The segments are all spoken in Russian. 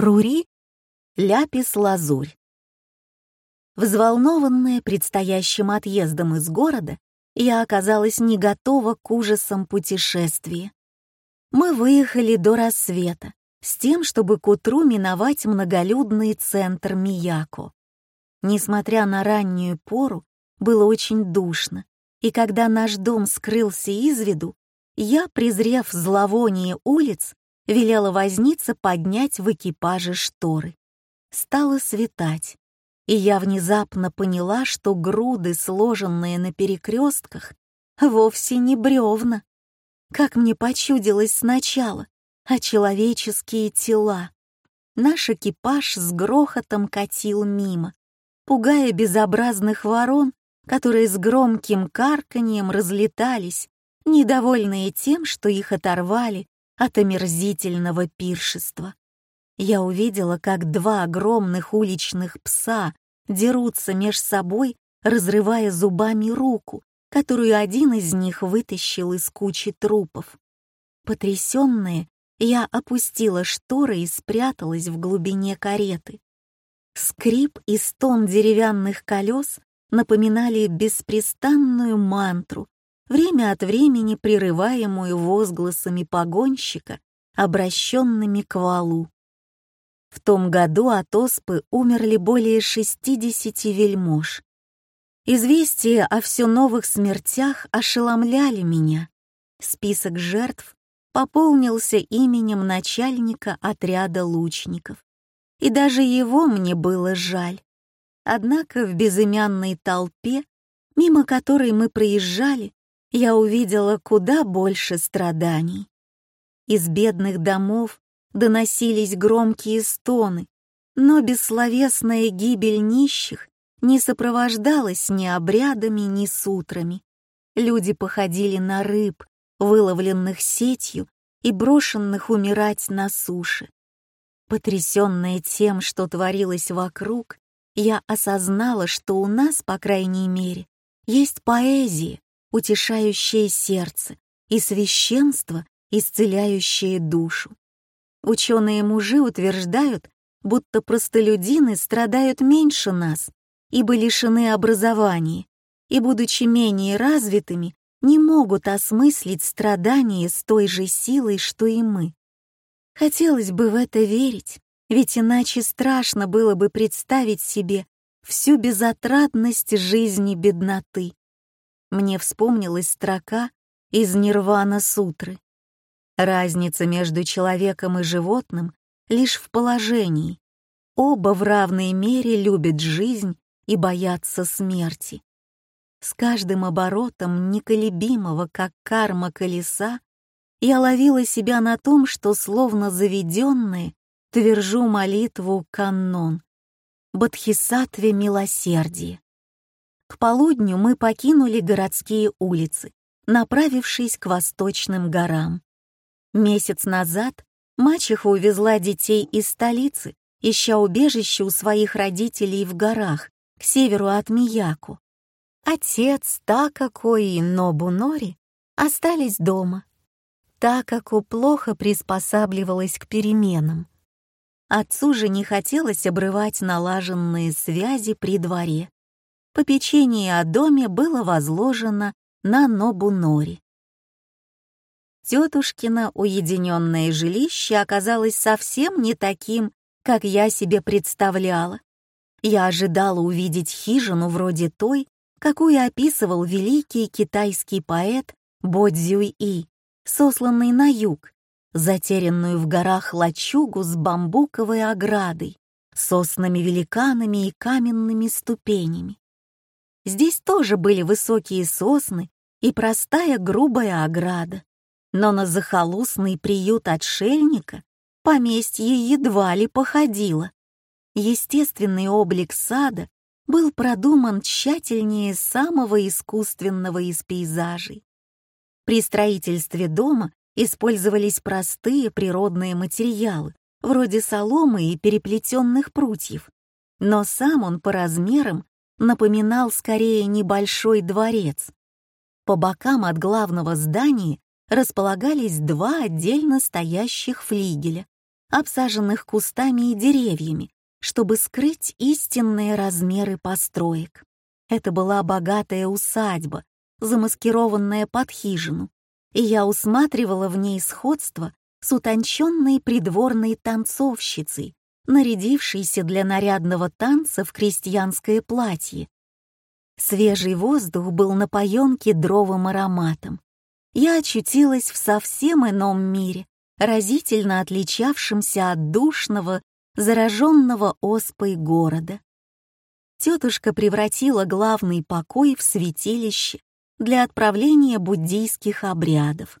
Рури — ляпис-лазурь. Взволнованная предстоящим отъездом из города, я оказалась не готова к ужасам путешествия. Мы выехали до рассвета, с тем, чтобы к утру миновать многолюдный центр Мияко. Несмотря на раннюю пору, было очень душно, и когда наш дом скрылся из виду, я, презрев зловоние улиц, велела вознице поднять в экипаже шторы. Стало светать, и я внезапно поняла, что груды, сложенные на перекрестках, вовсе не бревна, как мне почудилось сначала, а человеческие тела. Наш экипаж с грохотом катил мимо, пугая безобразных ворон, которые с громким карканьем разлетались, недовольные тем, что их оторвали от омерзительного пиршества. Я увидела, как два огромных уличных пса дерутся меж собой, разрывая зубами руку, которую один из них вытащил из кучи трупов. Потрясённая, я опустила шторы и спряталась в глубине кареты. Скрип и стон деревянных колес напоминали беспрестанную мантру, время от времени прерываемую возгласами погонщика, обращенными к валу. В том году от оспы умерли более 60 вельмож. Известия о все новых смертях ошеломляли меня. Список жертв пополнился именем начальника отряда лучников. И даже его мне было жаль. Однако в безымянной толпе, мимо которой мы проезжали, я увидела куда больше страданий. Из бедных домов доносились громкие стоны, но бессловесная гибель нищих не сопровождалась ни обрядами, ни сутрами. Люди походили на рыб, выловленных сетью и брошенных умирать на суше. Потрясенная тем, что творилось вокруг, я осознала, что у нас, по крайней мере, есть поэзия, утешающее сердце, и священство, исцеляющее душу. Ученые-мужи утверждают, будто простолюдины страдают меньше нас, ибо лишены образования, и, будучи менее развитыми, не могут осмыслить страдания с той же силой, что и мы. Хотелось бы в это верить, ведь иначе страшно было бы представить себе всю безотрадность жизни бедноты мне вспомнилась строка из Нирвана Сутры. Разница между человеком и животным лишь в положении. Оба в равной мере любят жизнь и боятся смерти. С каждым оборотом неколебимого, как карма колеса, я ловила себя на том, что словно заведенная твержу молитву каннон, Бодхисаттве милосердия. К полудню мы покинули городские улицы, направившись к восточным горам. Месяц назад мачеха увезла детей из столицы, ища убежище у своих родителей в горах, к северу от Мияку. Отец, Такако и Нобунори остались дома. Такако плохо приспосабливалась к переменам. Отцу же не хотелось обрывать налаженные связи при дворе попечение о доме было возложено на Нобунори. Тетушкино уединенное жилище оказалось совсем не таким, как я себе представляла. Я ожидала увидеть хижину вроде той, какую описывал великий китайский поэт Бо Цзюй-И, сосланный на юг, затерянную в горах лачугу с бамбуковой оградой, соснами великанами и каменными ступенями. Здесь тоже были высокие сосны и простая грубая ограда. Но на захолустный приют отшельника поместье едва ли походило. Естественный облик сада был продуман тщательнее самого искусственного из пейзажей. При строительстве дома использовались простые природные материалы, вроде соломы и переплетенных прутьев, но сам он по размерам напоминал скорее небольшой дворец. По бокам от главного здания располагались два отдельно стоящих флигеля, обсаженных кустами и деревьями, чтобы скрыть истинные размеры построек. Это была богатая усадьба, замаскированная под хижину, и я усматривала в ней сходство с утонченной придворной танцовщицей, нарядившейся для нарядного танца в крестьянское платье. Свежий воздух был напоен кедровым ароматом. Я очутилась в совсем ином мире, разительно отличавшемся от душного, зараженного оспой города. Тетушка превратила главный покой в святилище для отправления буддийских обрядов.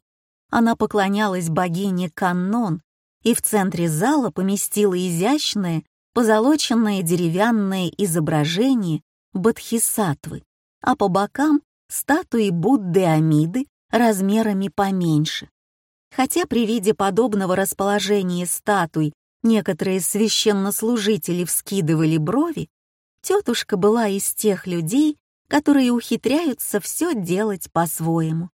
Она поклонялась богине Каннон и в центре зала поместила изящное, позолоченное деревянное изображение Бодхисаттвы, а по бокам — статуи Будды Амиды размерами поменьше. Хотя при виде подобного расположения статуй некоторые священнослужители вскидывали брови, тетушка была из тех людей, которые ухитряются все делать по-своему.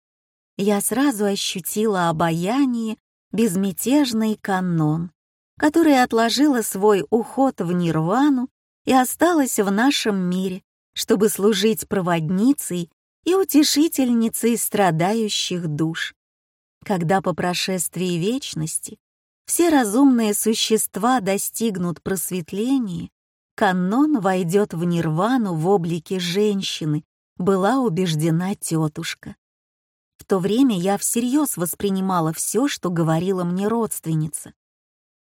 Я сразу ощутила обаяние безмятежный канон, которая отложила свой уход в нирвану и осталась в нашем мире, чтобы служить проводницей и утешительницей страдающих душ. Когда по прошествии вечности все разумные существа достигнут просветления, канон войдет в нирвану в облике женщины, была убеждена тетушка. В то время я всерьез воспринимала все, что говорила мне родственница.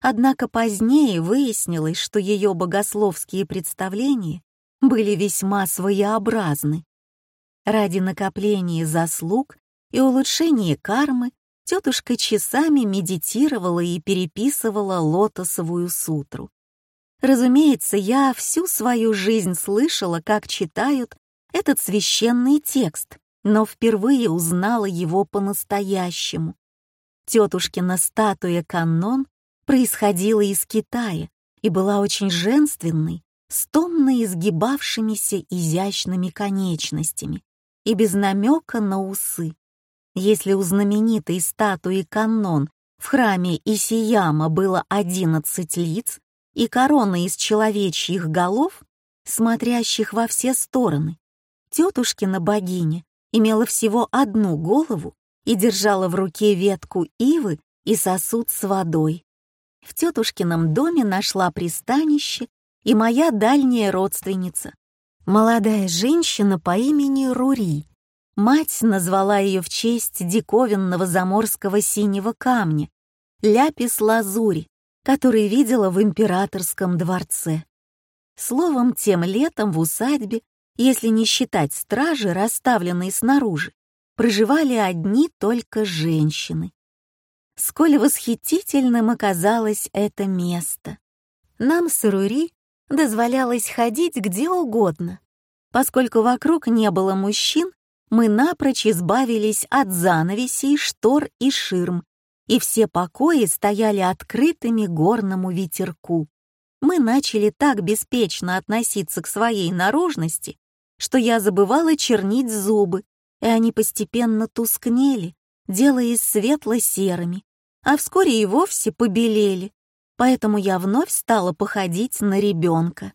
Однако позднее выяснилось, что ее богословские представления были весьма своеобразны. Ради накопления заслуг и улучшения кармы тетушка часами медитировала и переписывала лотосовую сутру. Разумеется, я всю свою жизнь слышала, как читают этот священный текст, но впервые узнала его по-настоящему. Тетушкина статуя канон происходила из Китая и была очень женственной, с томно изгибавшимися изящными конечностями и без намека на усы. Если у знаменитой статуи Каннон в храме Исияма было одиннадцать лиц и корона из человечьих голов, смотрящих во все стороны, тетушкина богиня имела всего одну голову и держала в руке ветку ивы и сосуд с водой. В тетушкином доме нашла пристанище и моя дальняя родственница, молодая женщина по имени Рури, Мать назвала ее в честь диковинного заморского синего камня, ляпис-лазури, который видела в императорском дворце. Словом, тем летом в усадьбе, если не считать стражи, расставленные снаружи, проживали одни только женщины. Сколь восхитительным оказалось это место. Нам с Рури дозволялось ходить где угодно. Поскольку вокруг не было мужчин, мы напрочь избавились от занавесей, штор и ширм, и все покои стояли открытыми горному ветерку. Мы начали так беспечно относиться к своей наружности, что я забывала чернить зубы, и они постепенно тускнели, делаясь светло-серыми, а вскоре и вовсе побелели, поэтому я вновь стала походить на ребенка.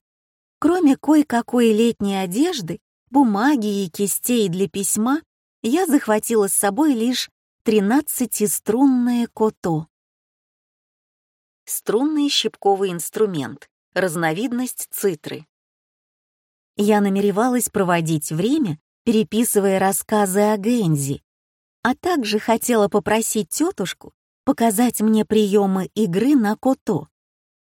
Кроме кое-какой летней одежды, бумаги и кистей для письма, я захватила с собой лишь тринадцатиструнное кото. Струнный щипковый инструмент, разновидность цитры. Я намеревалась проводить время, переписывая рассказы о Гензи, а также хотела попросить тетушку показать мне приемы игры на кото.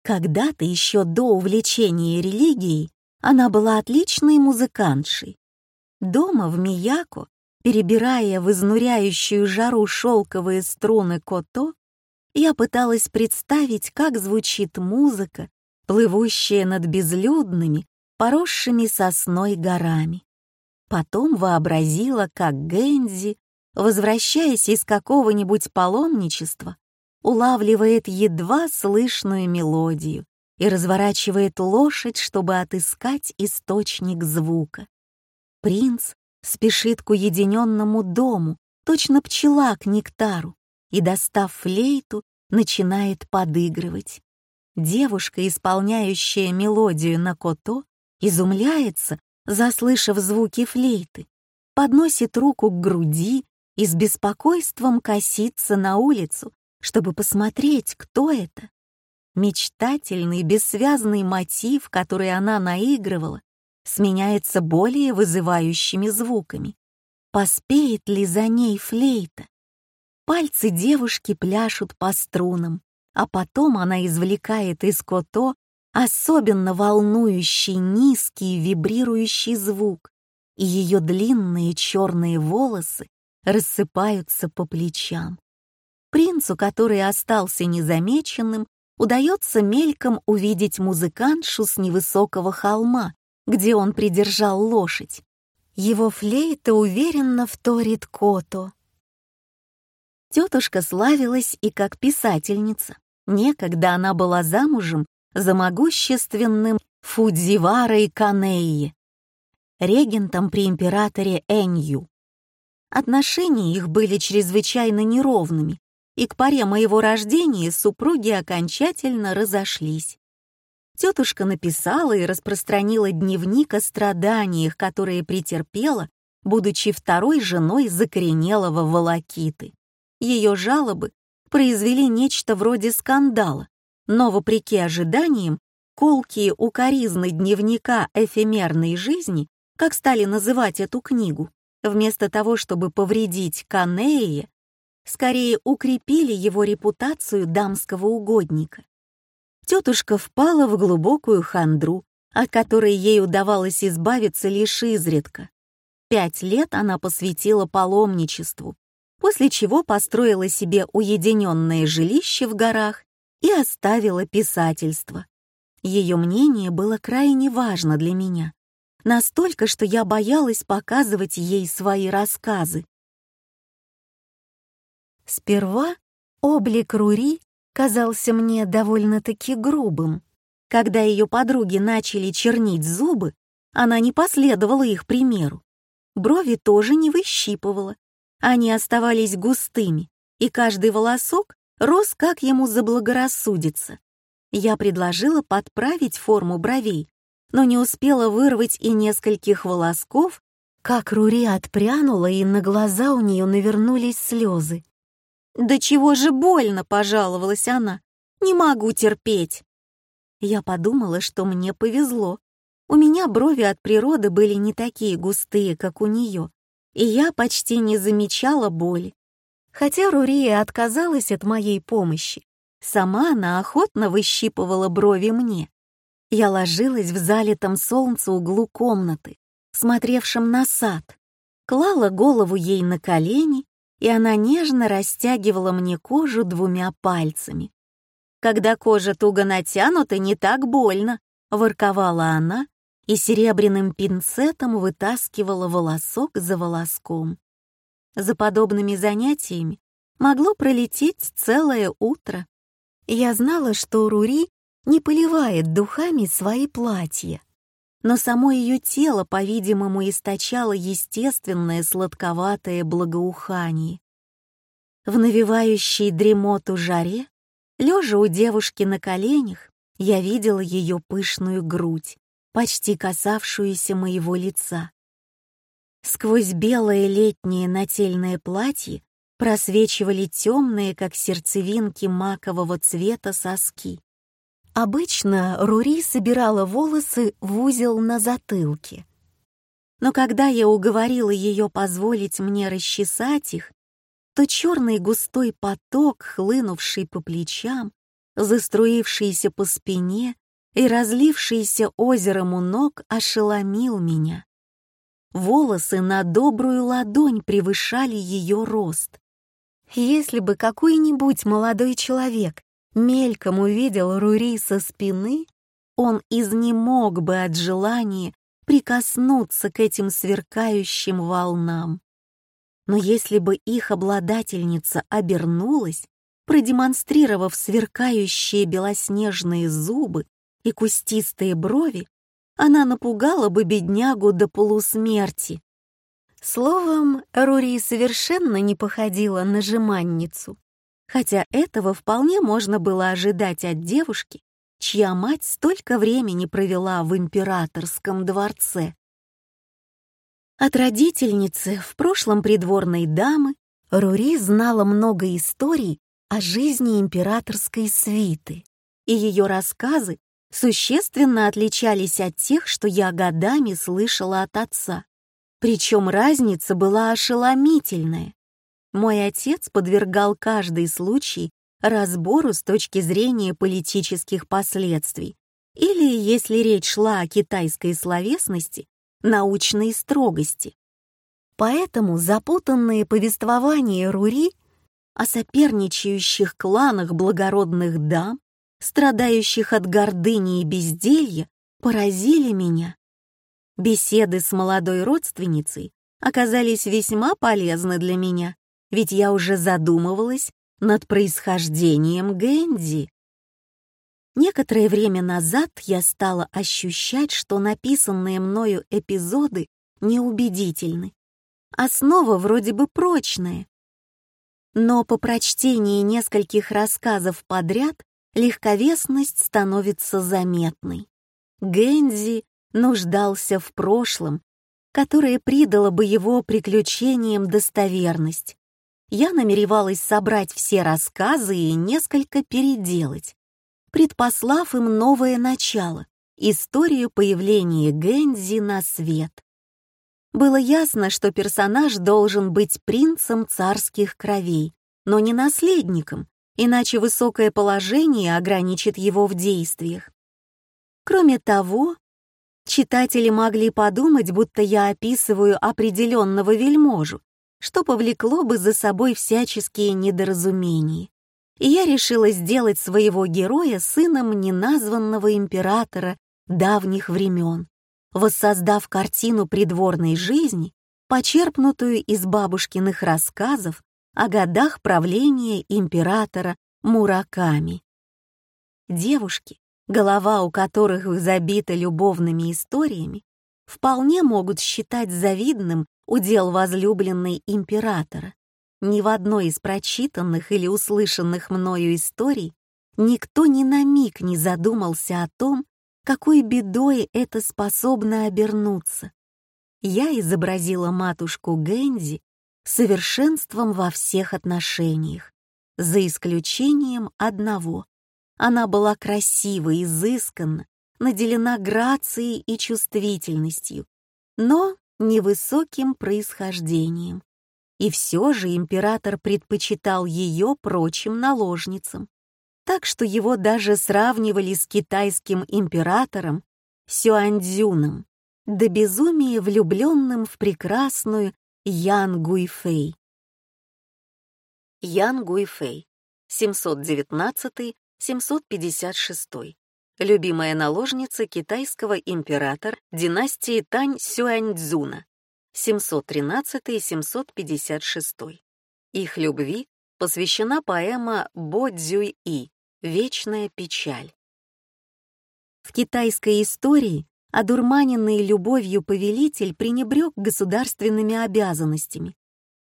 Когда-то еще до увлечения религией она была отличной музыкантшей. Дома в Мияко, перебирая в изнуряющую жару шелковые струны кото, я пыталась представить, как звучит музыка, плывущая над безлюдными, поросшими сосной горами. Потом вообразила, как Гэнзи, возвращаясь из какого-нибудь паломничества, улавливает едва слышную мелодию, и разворачивает лошадь, чтобы отыскать источник звука. Принц спешит к уединенному дому, точно пчела к нектару, и, достав флейту, начинает подыгрывать. Девушка, исполняющая мелодию на кото, изумляется, заслышав звуки флейты, подносит руку к груди и с беспокойством косится на улицу, чтобы посмотреть, кто это. Мечтательный, бессвязный мотив, который она наигрывала, сменяется более вызывающими звуками. Поспеет ли за ней флейта? Пальцы девушки пляшут по струнам, а потом она извлекает из кото особенно волнующий низкий вибрирующий звук, и ее длинные черные волосы рассыпаются по плечам. Принцу, который остался незамеченным, удается мельком увидеть музыкантшу с невысокого холма, где он придержал лошадь. Его флейта уверенно вторит Кото. Тетушка славилась и как писательница. Некогда она была замужем за могущественным Фудзиварой Канеи, регентом при императоре Энью. Отношения их были чрезвычайно неровными, и к паре моего рождения супруги окончательно разошлись. Тетушка написала и распространила дневник о страданиях, которые претерпела, будучи второй женой закоренелого волокиты. Ее жалобы произвели нечто вроде скандала, но, вопреки ожиданиям, колкие укоризны дневника эфемерной жизни, как стали называть эту книгу, вместо того, чтобы повредить Канея, скорее укрепили его репутацию дамского угодника. Тетушка впала в глубокую хандру, от которой ей удавалось избавиться лишь изредка. Пять лет она посвятила паломничеству, после чего построила себе уединенное жилище в горах и оставила писательство. Ее мнение было крайне важно для меня, настолько, что я боялась показывать ей свои рассказы. Сперва облик Рури казался мне довольно-таки грубым. Когда ее подруги начали чернить зубы, она не последовала их примеру. Брови тоже не выщипывала. Они оставались густыми, и каждый волосок рос, как ему заблагорассудится. Я предложила подправить форму бровей, но не успела вырвать и нескольких волосков, как Рури отпрянула, и на глаза у нее навернулись слезы. «Да чего же больно!» — пожаловалась она. «Не могу терпеть!» Я подумала, что мне повезло. У меня брови от природы были не такие густые, как у нее, и я почти не замечала боли. Хотя Рурия отказалась от моей помощи, сама она охотно выщипывала брови мне. Я ложилась в залитом солнце углу комнаты, смотревшем на сад, клала голову ей на колени, и она нежно растягивала мне кожу двумя пальцами. «Когда кожа туго натянута, не так больно», — ворковала она и серебряным пинцетом вытаскивала волосок за волоском. За подобными занятиями могло пролететь целое утро. Я знала, что Рури не поливает духами свои платья, но само ее тело, по-видимому, источало естественное сладковатое благоухание. В навевающей дремоту жаре, лежа у девушки на коленях, я видела ее пышную грудь, почти касавшуюся моего лица. Сквозь белое летнее нательное платье просвечивали темные, как сердцевинки макового цвета, соски. Обычно Рури собирала волосы в узел на затылке. Но когда я уговорила ее позволить мне расчесать их, то черный густой поток, хлынувший по плечам, заструившийся по спине и разлившийся озером у ног, ошеломил меня. Волосы на добрую ладонь превышали ее рост. Если бы какой-нибудь молодой человек мельком увидел Рури со спины, он изнемог бы от желания прикоснуться к этим сверкающим волнам. Но если бы их обладательница обернулась, продемонстрировав сверкающие белоснежные зубы и кустистые брови, она напугала бы беднягу до полусмерти. Словом, Рури совершенно не походила на жеманницу. хотя этого вполне можно было ожидать от девушки, чья мать столько времени провела в императорском дворце. От родительницы, в прошлом придворной дамы, Рури знала много историй о жизни императорской свиты, и ее рассказы существенно отличались от тех, что я годами слышала от отца. Причем разница была ошеломительная. Мой отец подвергал каждый случай разбору с точки зрения политических последствий, или, если речь шла о китайской словесности, научной строгости. Поэтому запутанные повествования Рури о соперничающих кланах благородных дам, страдающих от гордыни и безделья, поразили меня. Беседы с молодой родственницей оказались весьма полезны для меня, ведь я уже задумывалась над происхождением Гэнди. Некоторое время назад я стала ощущать, что написанные мною эпизоды неубедительны. Основа вроде бы прочная. Но по прочтении нескольких рассказов подряд легковесность становится заметной. Гэнзи нуждался в прошлом, которое придало бы его приключениям достоверность. Я намеревалась собрать все рассказы и несколько переделать, предпослав им новое начало — историю появления Гэнзи на свет. Было ясно, что персонаж должен быть принцем царских кровей, но не наследником, иначе высокое положение ограничит его в действиях. Кроме того, читатели могли подумать, будто я описываю определенного вельможу, что повлекло бы за собой всяческие недоразумения. И я решила сделать своего героя сыном неназванного императора давних времен, воссоздав картину придворной жизни, почерпнутую из бабушкиных рассказов о годах правления императора Мураками. Девушки, голова у которых забита любовными историями, вполне могут считать завидным удел возлюбленной императора. Ни в одной из прочитанных или услышанных мною историй никто ни на миг не задумался о том, какой бедой это способно обернуться. Я изобразила матушку Гэнзи совершенством во всех отношениях, за исключением одного. Она была красива, изысканна, наделена грацией и чувствительностью, но невысоким происхождением. И все же император предпочитал ее прочим наложницам, так что его даже сравнивали с китайским императором Сюаньцзюном, до безумия влюбленным в прекрасную Ян Гуйфэй. Ян Гуйфэй, 719-756 любимая наложница китайского императора династии Тань Сюаньцзуна 713-756. Их любви посвящена поэма Бо Цзюй-И «Вечная печаль». В китайской истории одурманенный любовью повелитель пренебрег государственными обязанностями,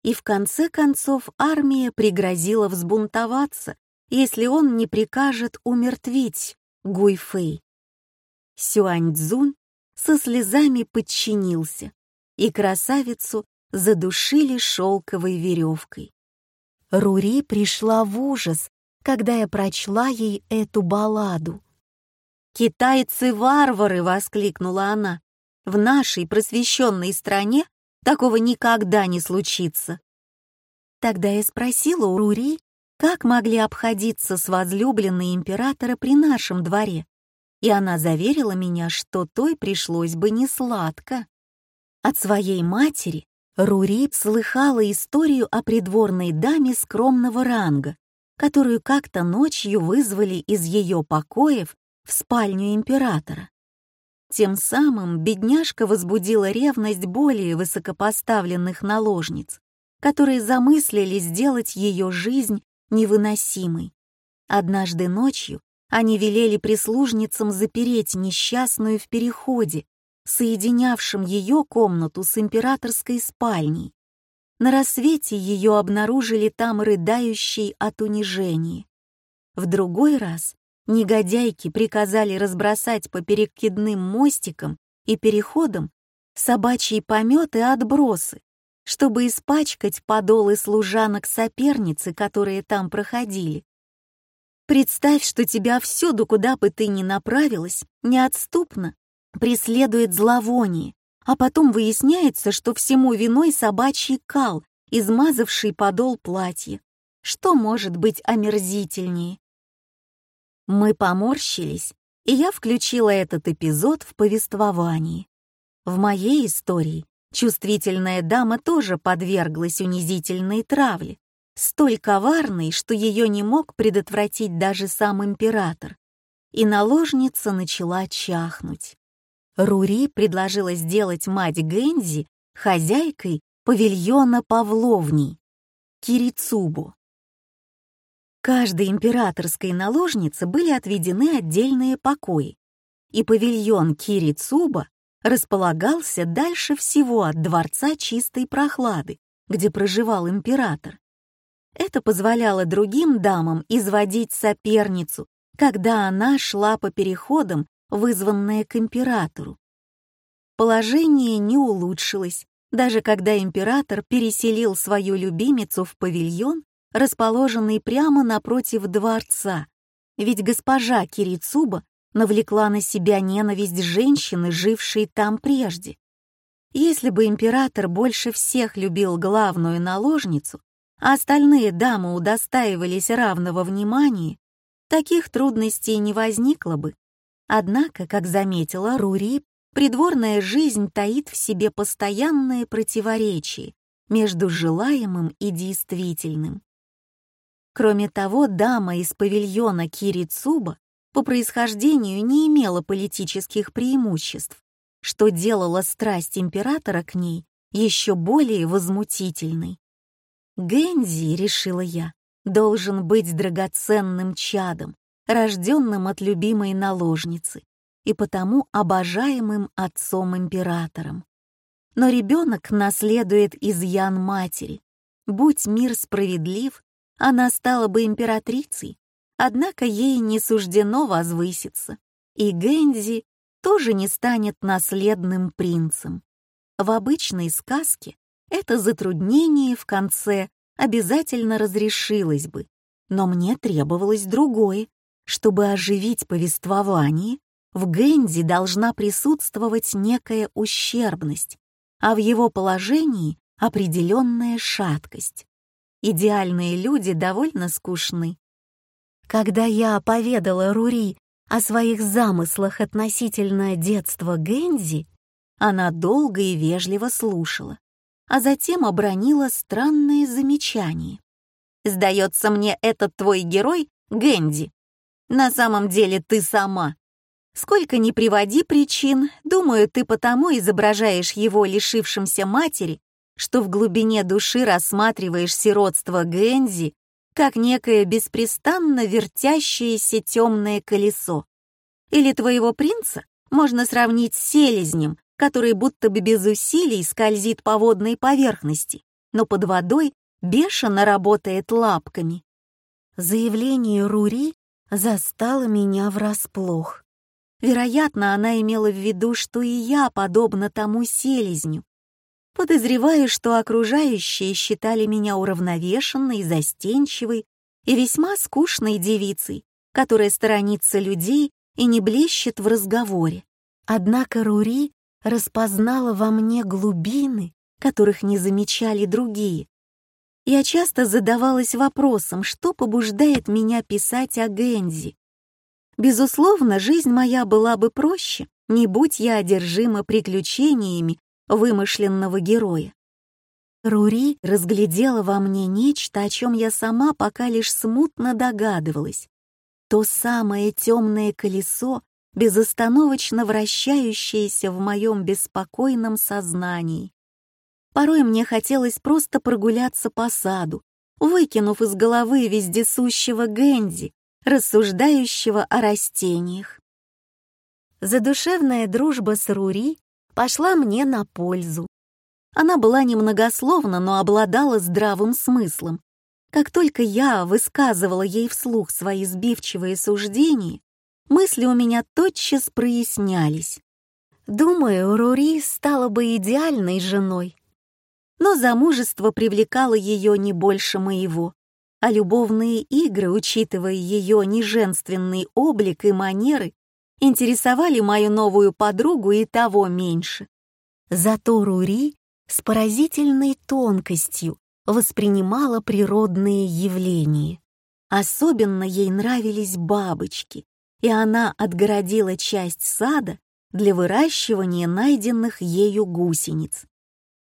и в конце концов армия пригрозила взбунтоваться, если он не прикажет умертвить Гуйфэй. Сюаньцзун со слезами подчинился, и красавицу задушили шелковой веревкой. Рури пришла в ужас, когда я прочла ей эту балладу. «Китайцы-варвары!» — воскликнула она. «В нашей просвещенной стране такого никогда не случится». Тогда я спросила у Рури, как могли обходиться с возлюбленной императора при нашем дворе, и она заверила меня, что той пришлось бы не сладко. От своей матери Рури слыхала историю о придворной даме скромного ранга, которую как-то ночью вызвали из ее покоев в спальню императора. Тем самым бедняжка возбудила ревность более высокопоставленных наложниц, которые замыслили сделать ее жизнь невыносимой. Однажды ночью они велели прислужницам запереть несчастную в переходе, соединявшем ее комнату с императорской спальней. На рассвете ее обнаружили там рыдающей от унижения. В другой раз негодяйки приказали разбросать по перекидным мостикам и переходам собачьи пометы и отбросы, чтобы испачкать подолы служанок соперницы, которые там проходили. Представь, что тебя всюду, куда бы ты ни направилась, неотступно преследует зловоние, а потом выясняется, что всему виной собачий кал, измазавший подол платья. Что может быть омерзительнее? Мы поморщились, и я включила этот эпизод в повествование. В моей истории чувствительная дама тоже подверглась унизительной травле, столь коварной, что ее не мог предотвратить даже сам император. И наложница начала чахнуть. Рури предложила сделать мать Гэнзи хозяйкой павильона Павловней, Кирицубу. Каждой императорской наложнице были отведены отдельные покои, и павильон Кирицуба располагался дальше всего от дворца чистой прохлады, где проживал император. Это позволяло другим дамам изводить соперницу, когда она шла по переходам вызванное к императору. Положение не улучшилось, даже когда император переселил свою любимицу в павильон, расположенный прямо напротив дворца, ведь госпожа Кирицуба навлекла на себя ненависть женщины, жившей там прежде. Если бы император больше всех любил главную наложницу, а остальные дамы удостаивались равного внимания, таких трудностей не возникло бы. Однако, как заметила Рури, придворная жизнь таит в себе постоянное противоречие между желаемым и действительным. Кроме того, дама из павильона Кирицуба по происхождению не имела политических преимуществ, что делало страсть императора к ней еще более возмутительной. Гэнзи, решила я, должен быть драгоценным чадом, рожденным от любимой наложницы и потому обожаемым отцом-императором. Но ребенок наследует изъян матери. Будь мир справедлив, она стала бы императрицей, однако ей не суждено возвыситься, и Гэнзи тоже не станет наследным принцем. В обычной сказке это затруднение в конце обязательно разрешилось бы, но мне требовалось другое чтобы оживить повествование, в Гэнди должна присутствовать некая ущербность, а в его положении — определенная шаткость. Идеальные люди довольно скучны. Когда я поведала Рури о своих замыслах относительно детства Гэнди, она долго и вежливо слушала, а затем обронила странные замечания. «Сдается мне, этот твой герой — Гэнди. На самом деле ты сама. Сколько ни приводи причин, думаю, ты потому изображаешь его лишившимся матери, что в глубине души рассматриваешь сиротство Гэнзи как некое беспрестанно вертящееся темное колесо. Или твоего принца можно сравнить с селезнем, который будто бы без усилий скользит по водной поверхности, но под водой бешено работает лапками. Заявление Рури застала меня врасплох. Вероятно, она имела в виду, что и я подобна тому селезню. Подозреваю, что окружающие считали меня уравновешенной, застенчивой и весьма скучной девицей, которая сторонится людей и не блещет в разговоре. Однако Рури распознала во мне глубины, которых не замечали другие, я часто задавалась вопросом, что побуждает меня писать о Гензи. Безусловно, жизнь моя была бы проще, не будь я одержима приключениями вымышленного героя. Рури разглядела во мне нечто, о чем я сама пока лишь смутно догадывалась. То самое темное колесо, безостановочно вращающееся в моем беспокойном сознании. Порой мне хотелось просто прогуляться по саду, выкинув из головы вездесущего Гэнди, рассуждающего о растениях. Задушевная дружба с Рури пошла мне на пользу. Она была немногословна, но обладала здравым смыслом. Как только я высказывала ей вслух свои сбивчивые суждения, мысли у меня тотчас прояснялись. Думаю, Рури стала бы идеальной женой. Но замужество привлекало ее не больше моего, а любовные игры, учитывая ее неженственный облик и манеры, интересовали мою новую подругу и того меньше. Зато Рури с поразительной тонкостью воспринимала природные явления. Особенно ей нравились бабочки, и она отгородила часть сада для выращивания найденных ею гусениц.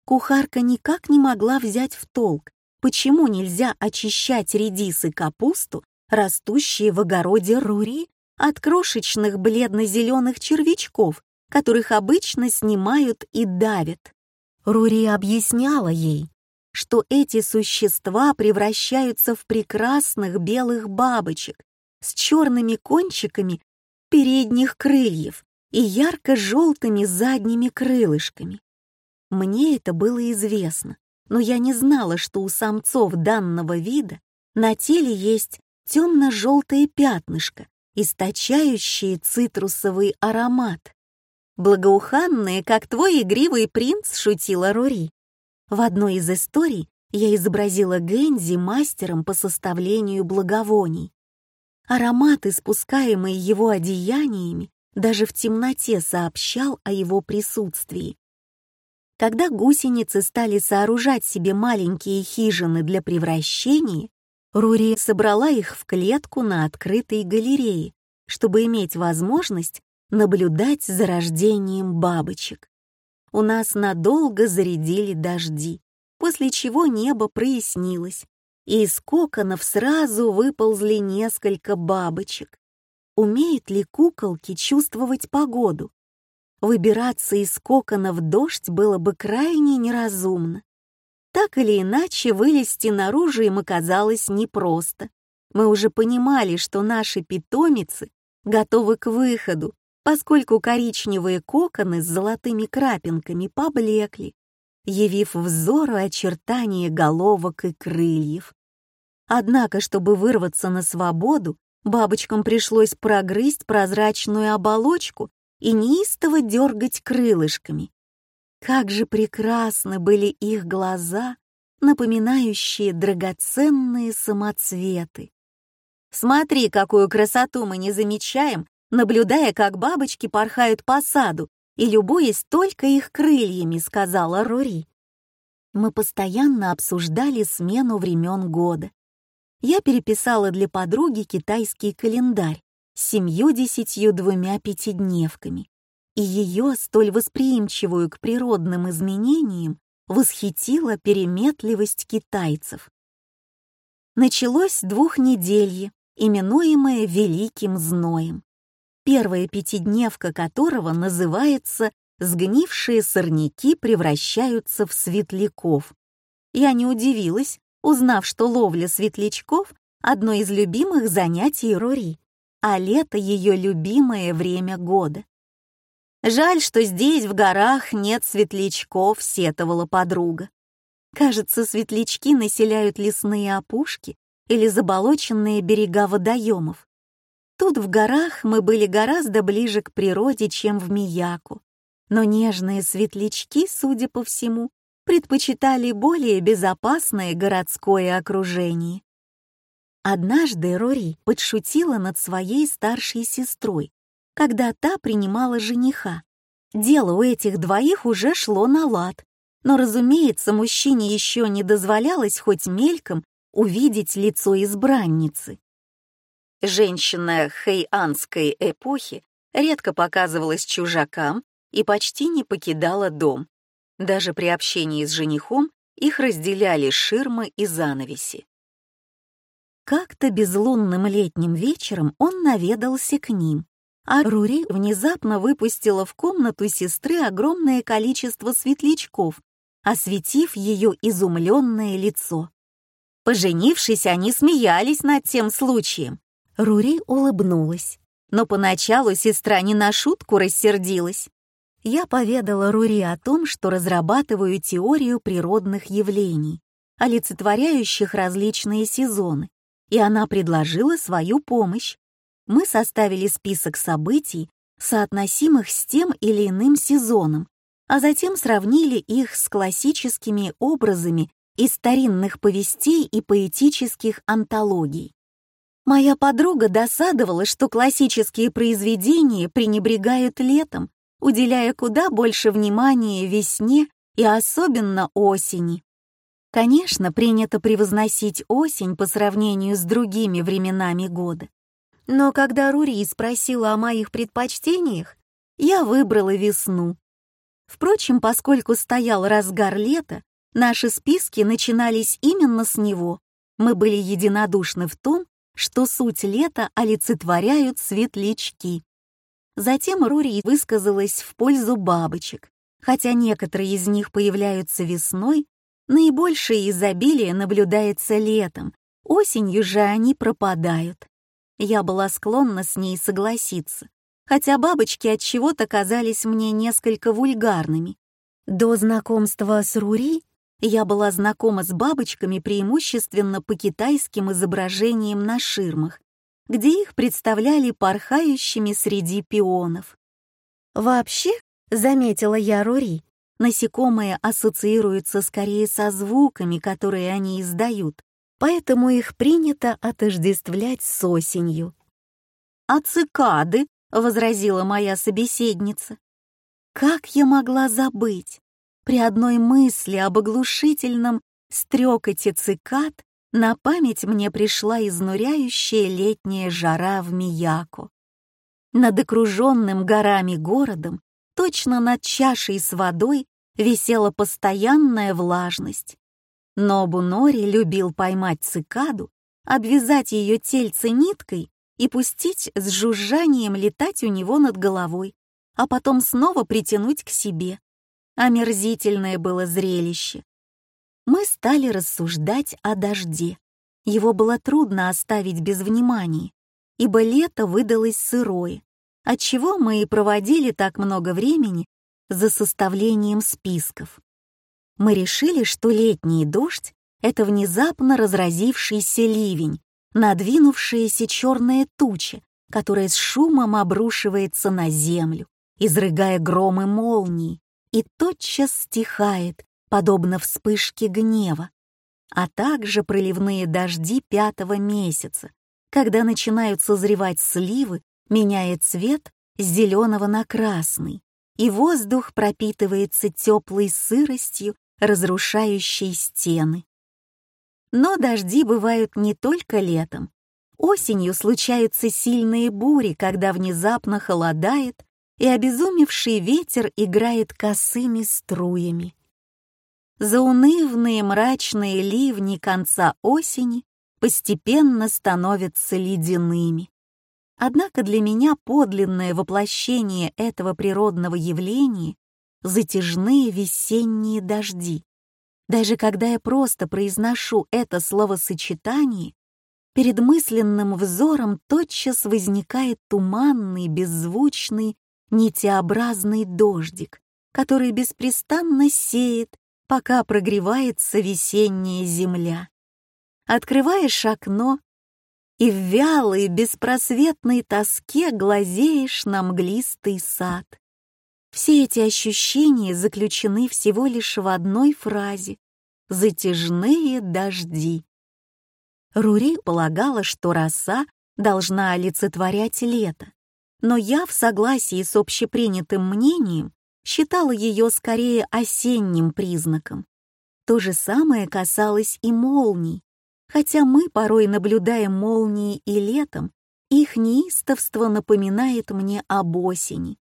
Кухарка никак не могла взять в толк, почему нельзя очищать редис и капусту, растущие в огороде Рури, от крошечных бледно-зеленых червячков, которых обычно снимают и давят. Рури объясняла ей, что эти существа превращаются в прекрасных белых бабочек с черными кончиками передних крыльев и ярко-желтыми задними крылышками. Мне это было известно, но я не знала, что у самцов данного вида на теле есть темно-желтое пятнышко, источающее цитрусовый аромат. «Благоуханные, как твой игривый принц», — шутила Рори. В одной из историй я изобразила Гэнзи мастером по составлению благовоний. Аромат, испускаемый его одеяниями, даже в темноте сообщал о его присутствии. Когда гусеницы стали сооружать себе маленькие хижины для превращения, Рури собрала их в клетку на открытой галерее, чтобы иметь возможность наблюдать за рождением бабочек. У нас надолго зарядили дожди, после чего небо прояснилось, и из коконов сразу выползли несколько бабочек. Умеют ли куколки чувствовать погоду? Выбираться из кокона в дождь было бы крайне неразумно. Так или иначе, вылезти наружу им оказалось непросто. Мы уже понимали, что наши питомицы готовы к выходу, поскольку коричневые коконы с золотыми крапинками поблекли, явив взору очертания головок и крыльев. Однако, чтобы вырваться на свободу, бабочкам пришлось прогрызть прозрачную оболочку и неистово дергать крылышками. Как же прекрасны были их глаза, напоминающие драгоценные самоцветы. Смотри, какую красоту мы не замечаем, наблюдая, как бабочки порхают по саду и любуясь только их крыльями, сказала Рори. Мы постоянно обсуждали смену времен года. Я переписала для подруги китайский календарь с семью-десятью двумя пятидневками, и ее, столь восприимчивую к природным изменениям, восхитила переметливость китайцев. Началось двухнеделье, именуемое Великим Зноем первая пятидневка которого называется «Сгнившие сорняки превращаются в светляков». Я не удивилась, узнав, что ловля светлячков — одно из любимых занятий Рори, а лето — ее любимое время года. «Жаль, что здесь, в горах, нет светлячков», — сетовала подруга. Кажется, светлячки населяют лесные опушки или заболоченные берега водоемов. Тут в горах мы были гораздо ближе к природе, чем в Мияку. Но нежные светлячки, судя по всему, предпочитали более безопасное городское окружение. Однажды Рори подшутила над своей старшей сестрой, когда та принимала жениха. Дело у этих двоих уже шло на лад, но, разумеется, мужчине еще не дозволялось хоть мельком увидеть лицо избранницы. Женщина хэйанской эпохи редко показывалась чужакам и почти не покидала дом. Даже при общении с женихом их разделяли ширмы и занавеси. Как-то безлунным летним вечером он наведался к ним, а Рури внезапно выпустила в комнату сестры огромное количество светлячков, осветив ее изумленное лицо. Поженившись, они смеялись над тем случаем, Рури улыбнулась, но поначалу сестра не на шутку рассердилась. я поведала Рури о том, что разрабатываю теорию природных явлений, олицетворяющих различные сезоны, и она предложила свою помощь. Мы составили список событий, соотносимых с тем или иным сезоном, а затем сравнили их с классическими образами из старинных повестей и поэтических антологий. Моя подруга досадовала, что классические произведения пренебрегают летом, уделяя куда больше внимания весне и особенно осени. Конечно, принято превозносить осень по сравнению с другими временами года. Но когда Рури спросила о моих предпочтениях, я выбрала весну. Впрочем, поскольку стоял разгар лета, наши списки начинались именно с него. Мы были единодушны в том, что суть лета олицетворяют светлячки. Затем Рури высказалась в пользу бабочек. Хотя некоторые из них появляются весной, наибольшее изобилие наблюдается летом, осенью же они пропадают. Я была склонна с ней согласиться, хотя бабочки от чего-то казались мне несколько вульгарными. До знакомства с Рури я была знакома с бабочками преимущественно по китайским изображениям на ширмах, где их представляли порхающими среди пионов. Вообще, заметила я Рури, насекомые ассоциируются скорее со звуками, которые они издают, поэтому их принято отождествлять с осенью. «А цикады?» — возразила моя собеседница. «Как я могла забыть? При одной мысли об оглушительном стрекоте цикад на память мне пришла изнуряющая летняя жара в Мияку. Над окруженным горами городом, точно над чашей с водой, висела постоянная влажность. Нобу Нори любил поймать цикаду, обвязать ее тельце ниткой и пустить с жужжанием летать у него над головой, а потом снова притянуть к себе. Омерзительное было зрелище. Мы стали рассуждать о дожде. Его было трудно оставить без внимания, ибо лето выдалось сырое, отчего мы и проводили так много времени за составлением списков. Мы решили, что летний дождь — это внезапно разразившийся ливень, надвинувшаяся черная туча, которая с шумом обрушивается на землю, изрыгая громы молнии, и тотчас стихает, подобно вспышке гнева, а также проливные дожди пятого месяца, когда начинают созревать сливы, меняя цвет с зеленого на красный, и воздух пропитывается теплой сыростью, разрушающей стены. Но дожди бывают не только летом. Осенью случаются сильные бури, когда внезапно холодает, и обезумевший ветер играет косыми струями. Заунывные мрачные ливни конца осени постепенно становятся ледяными. Однако для меня подлинное воплощение этого природного явления — затяжные весенние дожди. Даже когда я просто произношу это словосочетание, перед мысленным взором тотчас возникает туманный, беззвучный, нитеобразный дождик, который беспрестанно сеет пока прогревается весенняя земля. Открываешь окно, и в вялой, беспросветной тоске глазеешь на мглистый сад. Все эти ощущения заключены всего лишь в одной фразе — «затяжные дожди». Рури полагала, что роса должна олицетворять лето, но я в согласии с общепринятым мнением считала ее скорее осенним признаком. То же самое касалось и молний. Хотя мы порой наблюдаем молнии и летом, их неистовство напоминает мне об осени.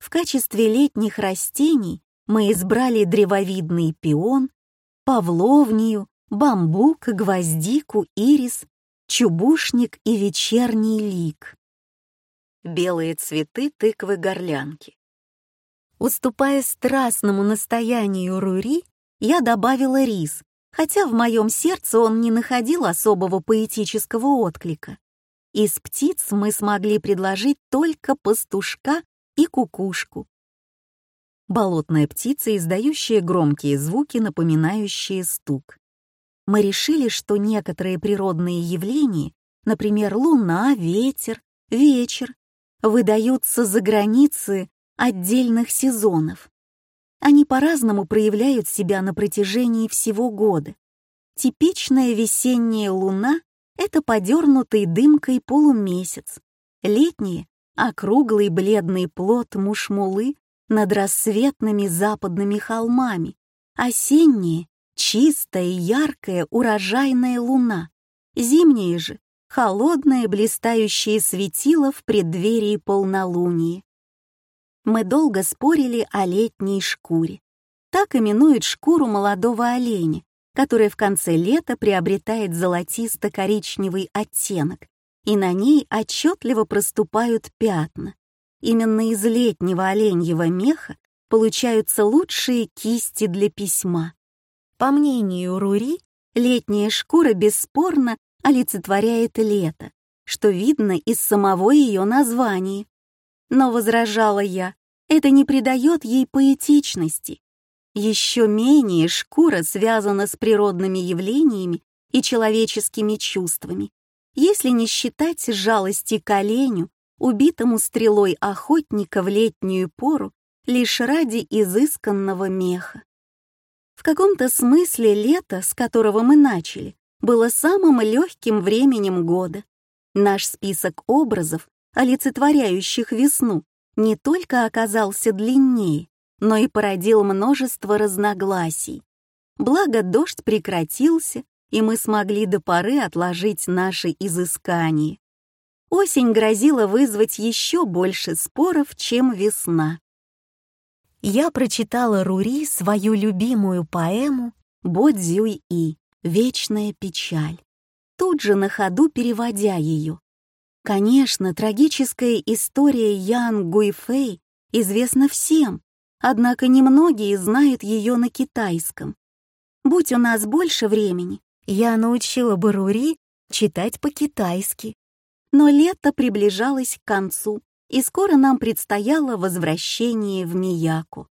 В качестве летних растений мы избрали древовидный пион, павловнию, бамбук, гвоздику, ирис, чубушник и вечерний лик. Белые цветы тыквы-горлянки. Уступая страстному настоянию Рури, я добавила рис, хотя в моем сердце он не находил особого поэтического отклика. Из птиц мы смогли предложить только пастушка и кукушку. болотная птица, издающая громкие звуки, напоминающие стук. Мы решили, что некоторые природные явления, например, луна, ветер, вечер, выдаются за границы отдельных сезонов. Они по-разному проявляют себя на протяжении всего года. Типичная весенняя луна — это подернутый дымкой полумесяц. Округлый бледный плод мушмулы над рассветными западными холмами. Осенняя — чистая, яркая, урожайная луна. Зимняя же — холодное, блистающее светило в преддверии полнолуния. Мы долго спорили о летней шкуре. Так именуют шкуру молодого оленя, которая в конце лета приобретает золотисто-коричневый оттенок, и на ней отчетливо проступают пятна. Именно из летнего оленьего меха получаются лучшие кисти для письма. По мнению Рури, летняя шкура бесспорно олицетворяет лето, что видно из самого ее названия. Но, возражала я, это не придает ей поэтичности. Еще менее шкура связана с природными явлениями и человеческими чувствами, если не считать жалости к оленю, убитому стрелой охотника в летнюю пору лишь ради изысканного меха. В каком-то смысле лето, с которого мы начали, было самым легким временем года. Наш список образов, олицетворяющих весну, не только оказался длиннее, но и породил множество разногласий. Благо дождь прекратился, и мы смогли до поры отложить наши изыскания. Осень грозила вызвать еще больше споров, чем весна. Я прочитала Рури свою любимую поэму «Бодзюй-И. Вечная печаль», тут же на ходу переводя ее. Конечно, трагическая история Ян Гуйфэй известна всем, однако немногие знают ее на китайском. Будь у нас больше времени, я научила бы Рури читать по-китайски. Но лето приближалось к концу, и скоро нам предстояло возвращение в Мияку.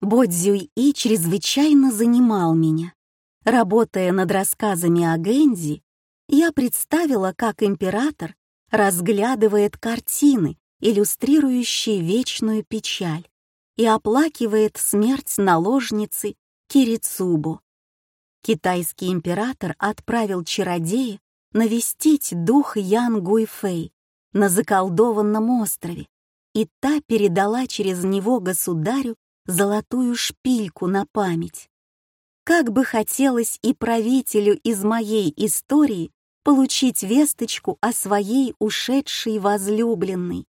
Бодзюй-И чрезвычайно занимал меня. Работая над рассказами о Гэнзи, я представила, как император разглядывает картины, иллюстрирующие вечную печаль, и оплакивает смерть наложницы Кирицубу. Китайский император отправил чародея навестить дух Ян Гуйфэй на заколдованном острове, и та передала через него государю золотую шпильку на память. Как бы хотелось и правителю из моей истории получить весточку о своей ушедшей возлюбленной.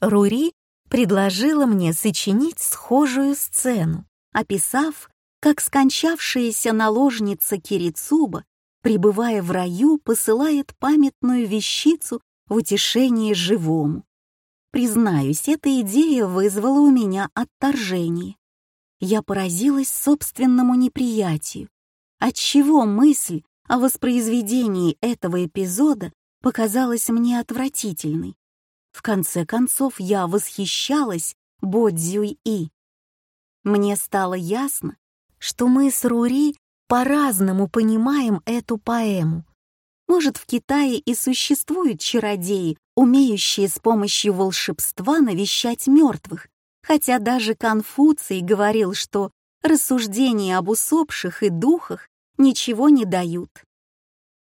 Рури предложила мне сочинить схожую сцену, описав, как скончавшаяся наложница Кирицуба, пребывая в раю, посылает памятную вещицу в утешение живому. Признаюсь, эта идея вызвала у меня отторжение я поразилась собственному неприятию, отчего мысль о воспроизведении этого эпизода показалась мне отвратительной. В конце концов, я восхищалась Бодзюй-И. Мне стало ясно, что мы с Рури по-разному понимаем эту поэму. Может, в Китае и существуют чародеи, умеющие с помощью волшебства навещать мертвых, хотя даже Конфуций говорил, что рассуждения об усопших и духах ничего не дают.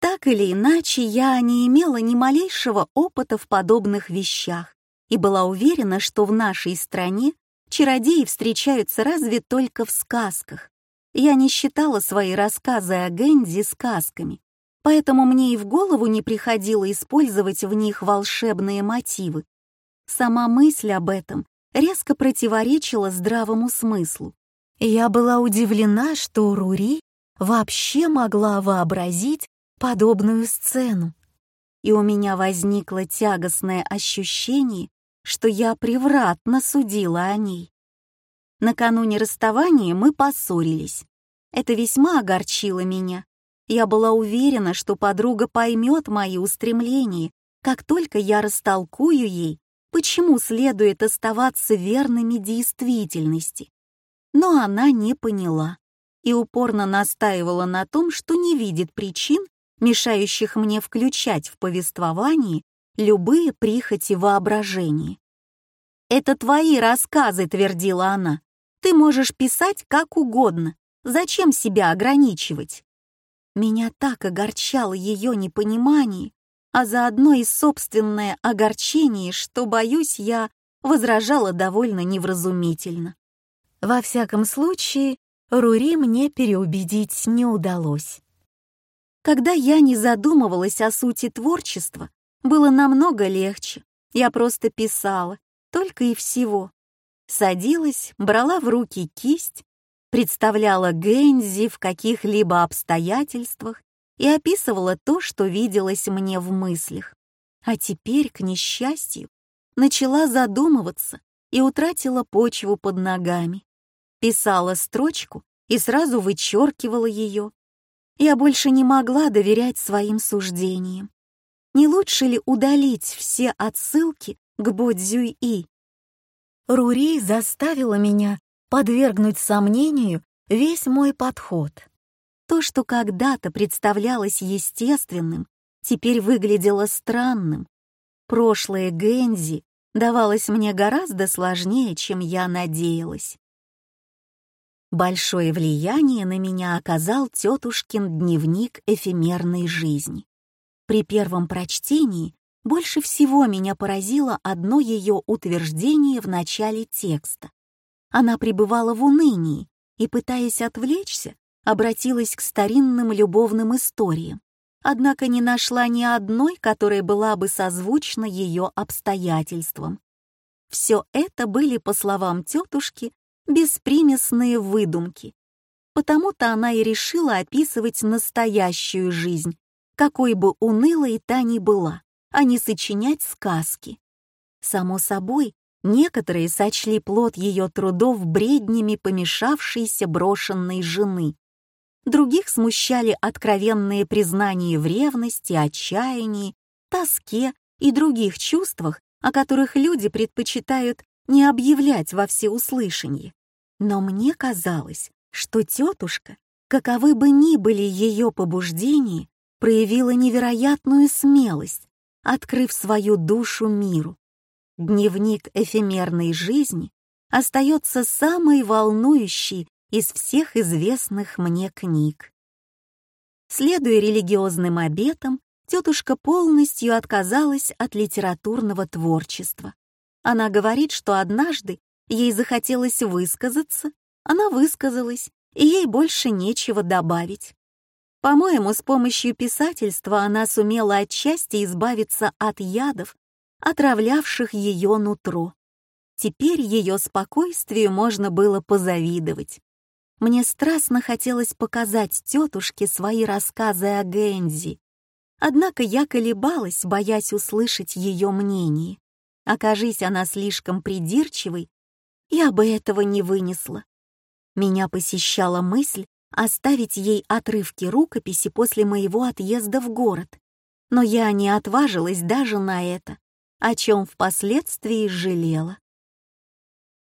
Так или иначе, я не имела ни малейшего опыта в подобных вещах и была уверена, что в нашей стране чародеи встречаются разве только в сказках. Я не считала свои рассказы о Гэнди сказками, поэтому мне и в голову не приходило использовать в них волшебные мотивы. Сама мысль об этом резко противоречила здравому смыслу. Я была удивлена, что Рури вообще могла вообразить подобную сцену. И у меня возникло тягостное ощущение, что я превратно судила о ней. Накануне расставания мы поссорились. Это весьма огорчило меня. Я была уверена, что подруга поймет мои устремления, как только я растолкую ей, почему следует оставаться верными действительности. Но она не поняла и упорно настаивала на том, что не видит причин, мешающих мне включать в повествовании любые прихоти воображения. «Это твои рассказы», — твердила она. «Ты можешь писать как угодно. Зачем себя ограничивать?» Меня так огорчало ее непонимание, а заодно и собственное огорчение, что, боюсь, я возражала довольно невразумительно. Во всяком случае, Рури мне переубедить не удалось. Когда я не задумывалась о сути творчества, было намного легче. Я просто писала, только и всего. Садилась, брала в руки кисть, представляла Гэнзи в каких-либо обстоятельствах и описывала то, что виделось мне в мыслях. А теперь, к несчастью, начала задумываться и утратила почву под ногами. Писала строчку и сразу вычеркивала ее. Я больше не могла доверять своим суждениям. Не лучше ли удалить все отсылки к Бодзюй-И? Рури заставила меня подвергнуть сомнению весь мой подход. То, что когда-то представлялось естественным, теперь выглядело странным. Прошлое Гэнзи давалось мне гораздо сложнее, чем я надеялась. Большое влияние на меня оказал тетушкин дневник эфемерной жизни. При первом прочтении больше всего меня поразило одно ее утверждение в начале текста. Она пребывала в унынии и, пытаясь отвлечься, обратилась к старинным любовным историям, однако не нашла ни одной, которая была бы созвучна ее обстоятельствам. Все это были, по словам тетушки, беспримесные выдумки. Потому-то она и решила описывать настоящую жизнь, какой бы унылой та ни была, а не сочинять сказки. Само собой, некоторые сочли плод ее трудов бреднями помешавшейся брошенной жены, Других смущали откровенные признания в ревности, отчаянии, тоске и других чувствах, о которых люди предпочитают не объявлять во всеуслышание. Но мне казалось, что тетушка, каковы бы ни были ее побуждения, проявила невероятную смелость, открыв свою душу миру. Дневник эфемерной жизни остается самой волнующей из всех известных мне книг. Следуя религиозным обетам, тетушка полностью отказалась от литературного творчества. Она говорит, что однажды ей захотелось высказаться, она высказалась, и ей больше нечего добавить. По-моему, с помощью писательства она сумела отчасти избавиться от ядов, отравлявших ее нутро. Теперь ее спокойствию можно было позавидовать. Мне страстно хотелось показать тетушке свои рассказы о Гэнзи. Однако я колебалась, боясь услышать ее мнение. Окажись она слишком придирчивой, я бы этого не вынесла. Меня посещала мысль оставить ей отрывки рукописи после моего отъезда в город, но я не отважилась даже на это, о чем впоследствии жалела.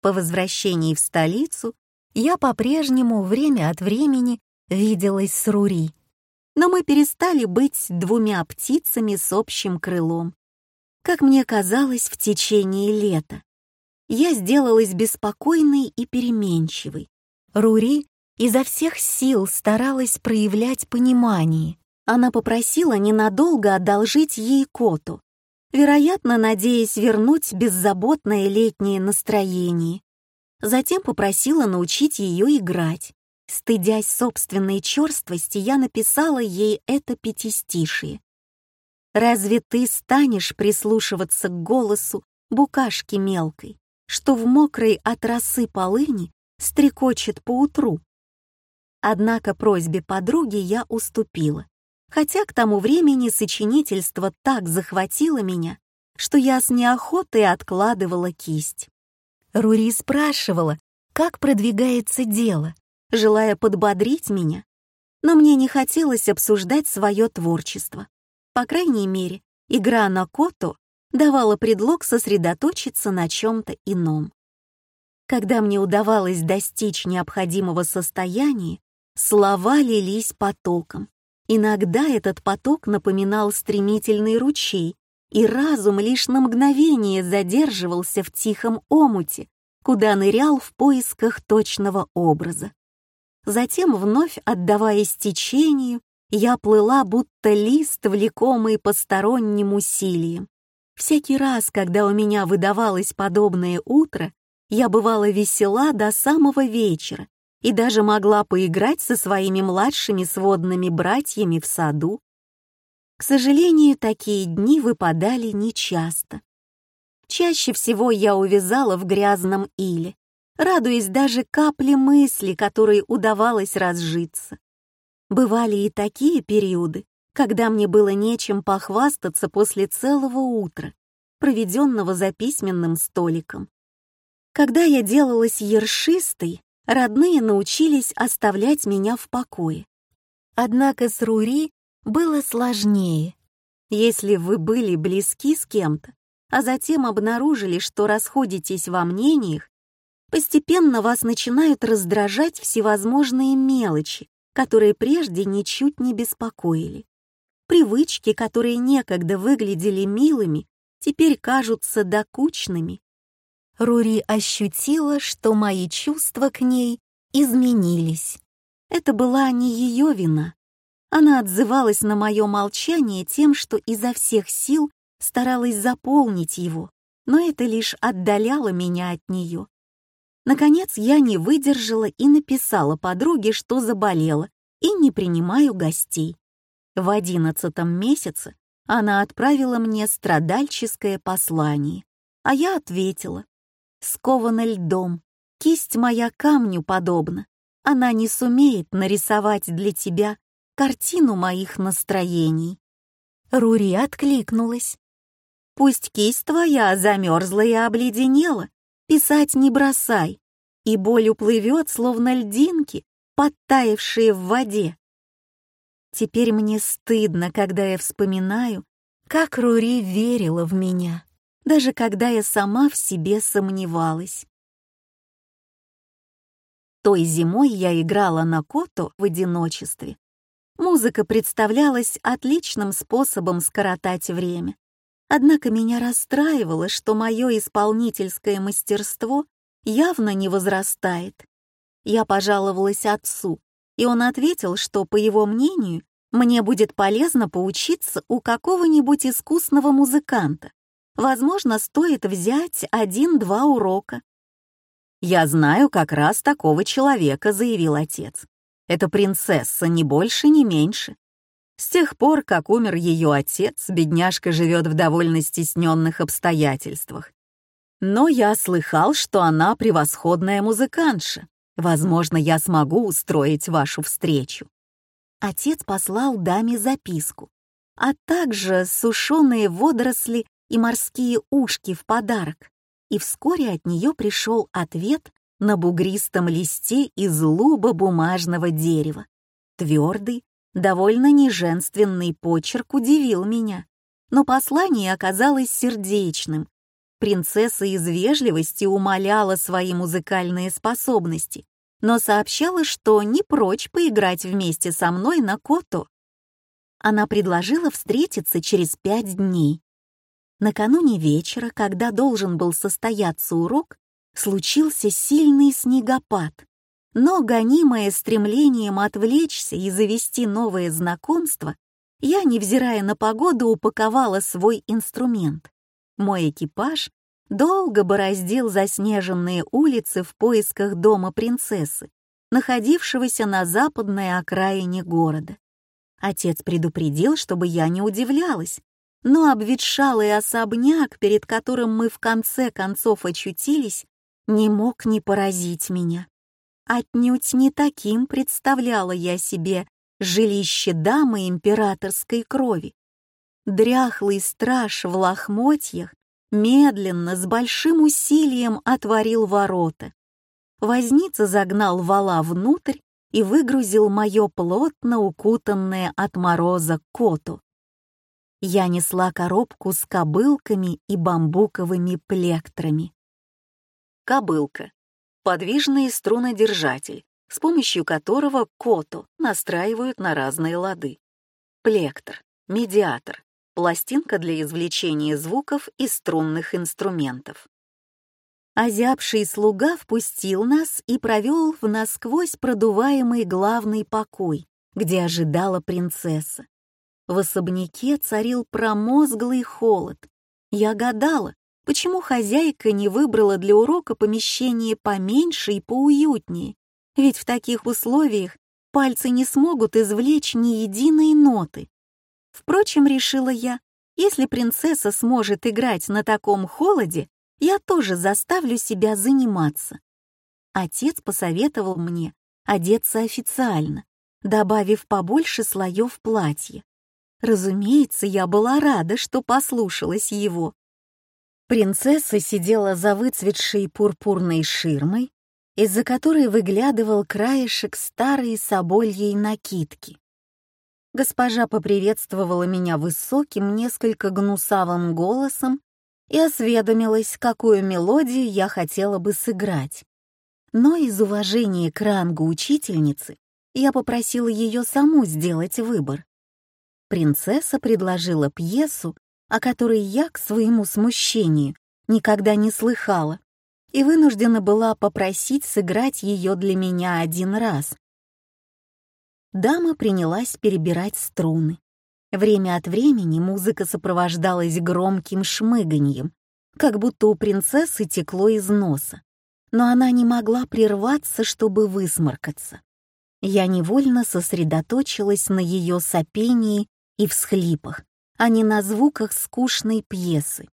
По возвращении в столицу я по-прежнему время от времени виделась с Рури. Но мы перестали быть двумя птицами с общим крылом. Как мне казалось, в течение лета. Я сделалась беспокойной и переменчивой. Рури изо всех сил старалась проявлять понимание. Она попросила ненадолго одолжить ей коту, вероятно, надеясь вернуть беззаботное летнее настроение. Затем попросила научить ее играть. Стыдясь собственной черствости, я написала ей это пятистишие. «Разве ты станешь прислушиваться к голосу букашки мелкой, что в мокрой от росы полыни стрекочет поутру?» Однако просьбе подруги я уступила, хотя к тому времени сочинительство так захватило меня, что я с неохотой откладывала кисть. Рури спрашивала, как продвигается дело, желая подбодрить меня. Но мне не хотелось обсуждать свое творчество. По крайней мере, игра на кото давала предлог сосредоточиться на чем-то ином. Когда мне удавалось достичь необходимого состояния, слова лились потоком. Иногда этот поток напоминал стремительный ручей, и разум лишь на мгновение задерживался в тихом омуте, куда нырял в поисках точного образа. Затем, вновь отдаваясь течению, я плыла, будто лист, влекомый посторонним усилием. Всякий раз, когда у меня выдавалось подобное утро, я бывала весела до самого вечера и даже могла поиграть со своими младшими сводными братьями в саду. К сожалению, такие дни выпадали нечасто. Чаще всего я увязала в грязном иле, радуясь даже капле мысли, которой удавалось разжиться. Бывали и такие периоды, когда мне было нечем похвастаться после целого утра, проведенного за письменным столиком. Когда я делалась ершистой, родные научились оставлять меня в покое. Однако с Рури было сложнее. Если вы были близки с кем-то, а затем обнаружили, что расходитесь во мнениях, постепенно вас начинают раздражать всевозможные мелочи, которые прежде ничуть не беспокоили. Привычки, которые некогда выглядели милыми, теперь кажутся докучными. Рури ощутила, что мои чувства к ней изменились. Это была не ее вина. Она отзывалась на мое молчание тем, что изо всех сил старалась заполнить его, но это лишь отдаляло меня от нее. Наконец я не выдержала и написала подруге, что заболела и не принимаю гостей. В одиннадцатом месяце она отправила мне страдальческое послание, а я ответила скована льдом, кисть моя камню подобна. Она не сумеет нарисовать для тебя картину моих настроений. Рури откликнулась. Пусть кисть твоя замерзла и обледенела, писать не бросай, и боль уплывет, словно льдинки, подтаявшие в воде. Теперь мне стыдно, когда я вспоминаю, как Рури верила в меня даже когда я сама в себе сомневалась. Той зимой я играла на кото в одиночестве. Музыка представлялась отличным способом скоротать время. Однако меня расстраивало, что мое исполнительское мастерство явно не возрастает. Я пожаловалась отцу, и он ответил, что, по его мнению, мне будет полезно поучиться у какого-нибудь искусного музыканта, Возможно, стоит взять один-два урока. «Я знаю как раз такого человека», — заявил отец. «Это принцесса, ни больше, ни меньше. С тех пор, как умер ее отец, бедняжка живет в довольно стесненных обстоятельствах. Но я слыхал, что она превосходная музыкантша. Возможно, я смогу устроить вашу встречу». Отец послал даме записку, а также сушеные водоросли и морские ушки в подарок, и вскоре от нее пришел ответ на бугристом листе из луба бумажного дерева. Твердый, довольно неженственный почерк удивил меня, но послание оказалось сердечным. Принцесса из вежливости умоляла свои музыкальные способности, но сообщала, что не прочь поиграть вместе со мной на кото. Она предложила встретиться через пять дней. Накануне вечера, когда должен был состояться урок, случился сильный снегопад. Но, гонимая стремлением отвлечься и завести новое знакомство, я, невзирая на погоду, упаковала свой инструмент. Мой экипаж долго бороздил заснеженные улицы в поисках дома принцессы, находившегося на западной окраине города. Отец предупредил, чтобы я не удивлялась, но обветшалый особняк, перед которым мы в конце концов очутились, не мог не поразить меня. Отнюдь не таким представляла я себе жилище дамы императорской крови. Дряхлый страж в лохмотьях медленно, с большим усилием отворил ворота. Возница загнал вала внутрь и выгрузил мое плотно укутанное от мороза коту. Я несла коробку с кобылками и бамбуковыми плектрами. Кобылка — подвижный струнодержатель, с помощью которого коту настраивают на разные лады. Плектр — медиатор, пластинка для извлечения звуков из струнных инструментов. Озябший слуга впустил нас и провел в насквозь продуваемый главный покой, где ожидала принцесса. В особняке царил промозглый холод. Я гадала, почему хозяйка не выбрала для урока помещение поменьше и поуютнее, ведь в таких условиях пальцы не смогут извлечь ни единой ноты. Впрочем, решила я, если принцесса сможет играть на таком холоде, я тоже заставлю себя заниматься. Отец посоветовал мне одеться официально, добавив побольше слоев платья. Разумеется, я была рада, что послушалась его. Принцесса сидела за выцветшей пурпурной ширмой, из-за которой выглядывал краешек старой собольей накидки. Госпожа поприветствовала меня высоким, несколько гнусавым голосом и осведомилась, какую мелодию я хотела бы сыграть. Но из уважения к рангу учительницы я попросила ее саму сделать выбор. Принцесса предложила пьесу, о которой я, к своему смущению, никогда не слыхала, и вынуждена была попросить сыграть ее для меня один раз. Дама принялась перебирать струны. Время от времени музыка сопровождалась громким шмыганьем, как будто у принцессы текло из носа. Но она не могла прерваться, чтобы высморкаться. Я невольно сосредоточилась на ее сопении и всхлипах, а не на звуках скучной пьесы.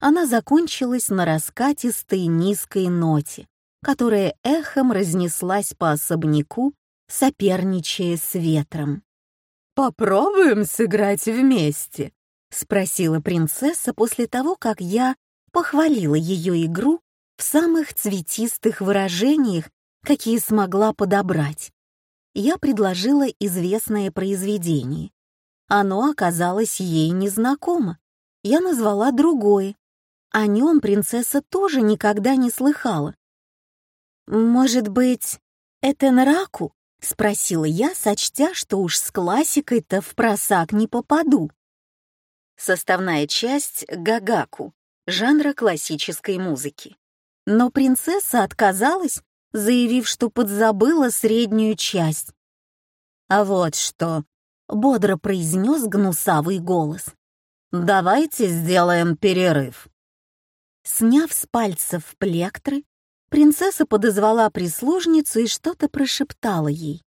Она закончилась на раскатистой низкой ноте, которая эхом разнеслась по особняку, соперничая с ветром. «Попробуем сыграть вместе?» — спросила принцесса после того, как я похвалила ее игру в самых цветистых выражениях, какие смогла подобрать. Я предложила известное произведение. Оно оказалось ей незнакомо. Я назвала другое. О нем принцесса тоже никогда не слыхала. «Может быть, это Нраку?» — спросила я, сочтя, что уж с классикой-то в просак не попаду. Составная часть гагаку, жанра классической музыки. Но принцесса отказалась, заявив, что подзабыла среднюю часть. «А вот что», — бодро произнес гнусавый голос. «Давайте сделаем перерыв». Сняв с пальцев плектры, Принцесса подозвала прислужницу и что-то прошептала ей.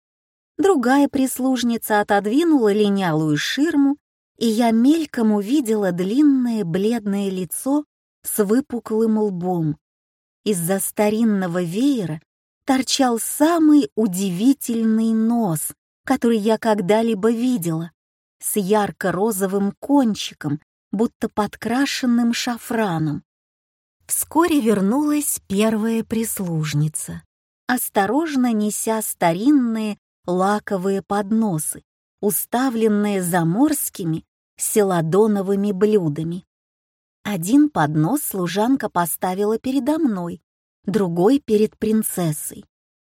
Другая прислужница отодвинула линялую ширму, и я мельком увидела длинное бледное лицо с выпуклым лбом. Из-за старинного веера торчал самый удивительный нос, который я когда-либо видела, с ярко-розовым кончиком, будто подкрашенным шафраном. Вскоре вернулась первая прислужница, осторожно неся старинные лаковые подносы, уставленные заморскими селадоновыми блюдами. Один поднос служанка поставила передо мной, другой — перед принцессой.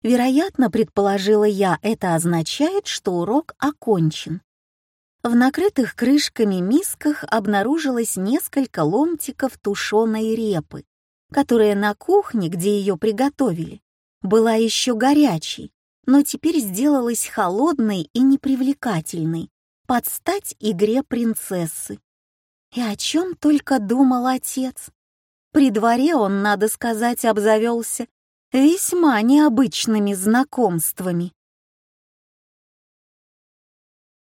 Вероятно, предположила я, это означает, что урок окончен. В накрытых крышками мисках обнаружилось несколько ломтиков тушеной репы, которая на кухне, где ее приготовили, была еще горячей, но теперь сделалась холодной и непривлекательной, под стать игре принцессы. И о чем только думал отец. При дворе он, надо сказать, обзавелся весьма необычными знакомствами.